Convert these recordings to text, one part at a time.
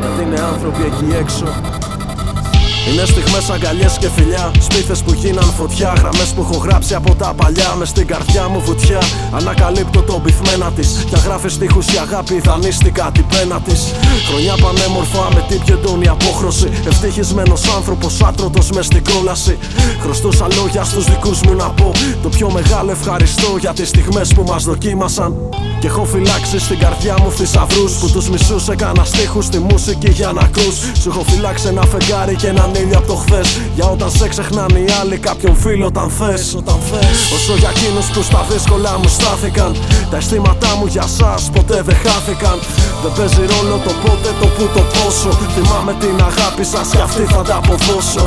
Γιατί είναι άνθρωποι εκεί έξω είναι στιγμές αγκαλιές και φιλιά. Σπίθες που γίναν φωτιά. Γραμμές που έχω γράψει από τα παλιά. Μες στην καρδιά μου βουτιά. Ανακαλύπτω το πυθμένα της. Για γράφεις τείχου η αγάπη, δανείστηκα την πένα της. Χρονιά πανέμορφα με την πιο έντονη απόχρωση. Ευτυχισμένος άνθρωπος, άτρωτος μες στην κόλαση. Χρωστούσα λόγια στους δικούς μου να πω. Το πιο μεγάλο ευχαριστώ για τις στιγμές που μας δοκίμασαν. Και έχω φυλάξει στην καρδιά μου θησαυρούς που τους μισούς έκανα στίχους στη μουσική για να ακού. Σου έχω φυλάξει ένα φεγγάρι και έναν ήλιο από το χθες. Για όταν σε ξεχνάνε οι άλλοι, κάποιον φίλο όταν θες. Όσο για εκείνους που στα δύσκολα μου στάθηκαν. Τα αισθήματά μου για εσά ποτέ δεν χάθηκαν. Δεν παίζει ρόλο το πότε, το που, το πόσο. Θυμάμαι την αγάπη σας και αυτή θα τα αποδώσω.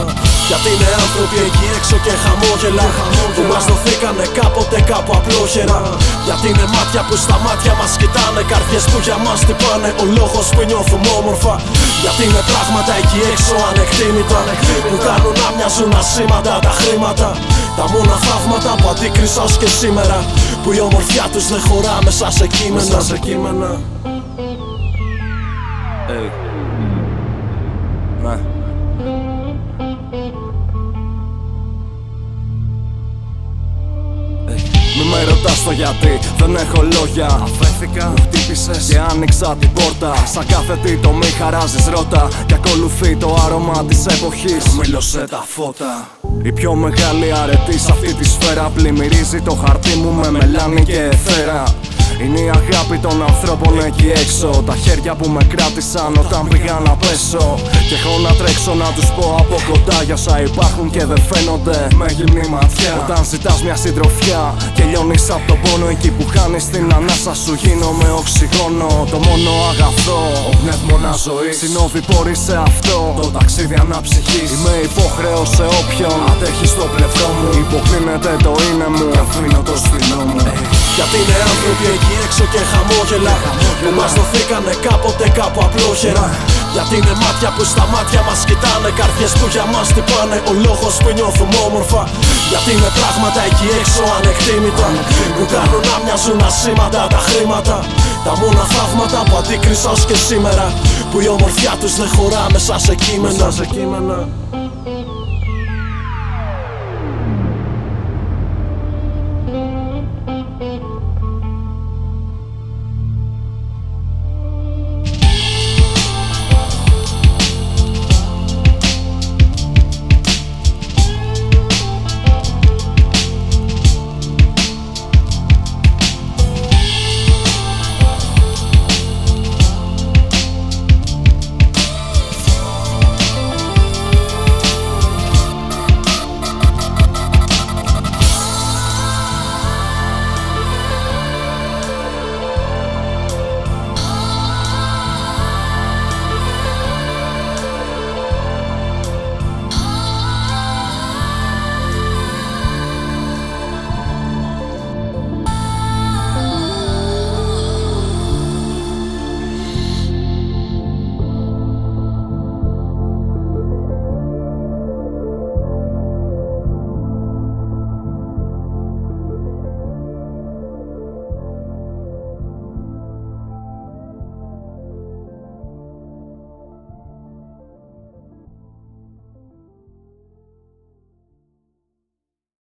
Γιατί είναι άνθρωποι εκεί έξω και χαμόγελα. Που μας δοθήκανε κάποτε κάπου απλόχερα. Γιατί είναι μάτια που στα μάτια μας κοιτάνε. Καρδιές που για μας τυπάνε. Ο λόγος που νιώθουμε όμορφα. Γιατί είναι πράγματα εκεί έξω ανεκτήμητα. Που κάνουν να μοιάζουν ασήμαντα τα χρήματα. Τα μόνα θαύματα που αντίκρισα ως και σήμερα. Που η ομορφιά τους δεν χωρά μέσα σε κείμενα. Μέσα σε κείμενα. Hey. Ναι. Με ρωτά το γιατί, δεν έχω λόγια. Αφέθηκα, μου χτύπησες και άνοιξα την πόρτα. Σαν κάθε τι το μη χαράζεις ρότα. Και ακολουθεί το άρωμα της εποχής. Μήλωσε τα φώτα. Η πιο μεγάλη αρετή σε αυτή τη σφαίρα πλημμυρίζει το χαρτί μου με μελάνι και εθέρα. Είναι η αγάπη των ανθρώπων εκεί έξω. Τα χέρια που με κράτησαν όταν πήγα να πέσω. Και έχω να τρέξω να τους πω από κοντά Για όσα υπάρχουν και δεν φαίνονται. Με γυμνή ματιά Όταν ζητάς μια συντροφιά και λιώνεις από τον πόνο Εκεί που χάνεις την ανάσα σου γίνομαι οξυγόνο. Το μόνο αγαθό, ο πνεύμονα ζωής. Συνόδη πόρει σε αυτό, το ταξίδι αναψυχής. Είμαι υποχρέω σε όποιον. Αντέχει στο πλευρό μου. Υποκλίνεται το είναι μου. Και αφήνω το σπινό μου γιατί είναι άνθρωποι εκεί έξω και χαμόγελα. Που μας δοθήκανε κάποτε κάπου απλόχερα. Γιατί είναι μάτια που στα μάτια μας κοιτάνε. Καρδιές που για μας τυπάνε. Ο λόγος που νιώθουμε όμορφα. Γιατί είναι πράγματα εκεί έξω ανεκτήμητα. Που κάνουν να μοιάζουν ασήμαντα τα χρήματα. Τα μόνα θαύματα που αντίκρισα ως και σήμερα. Που η ομορφιά τους δεν χωρά μέσα σε κείμενα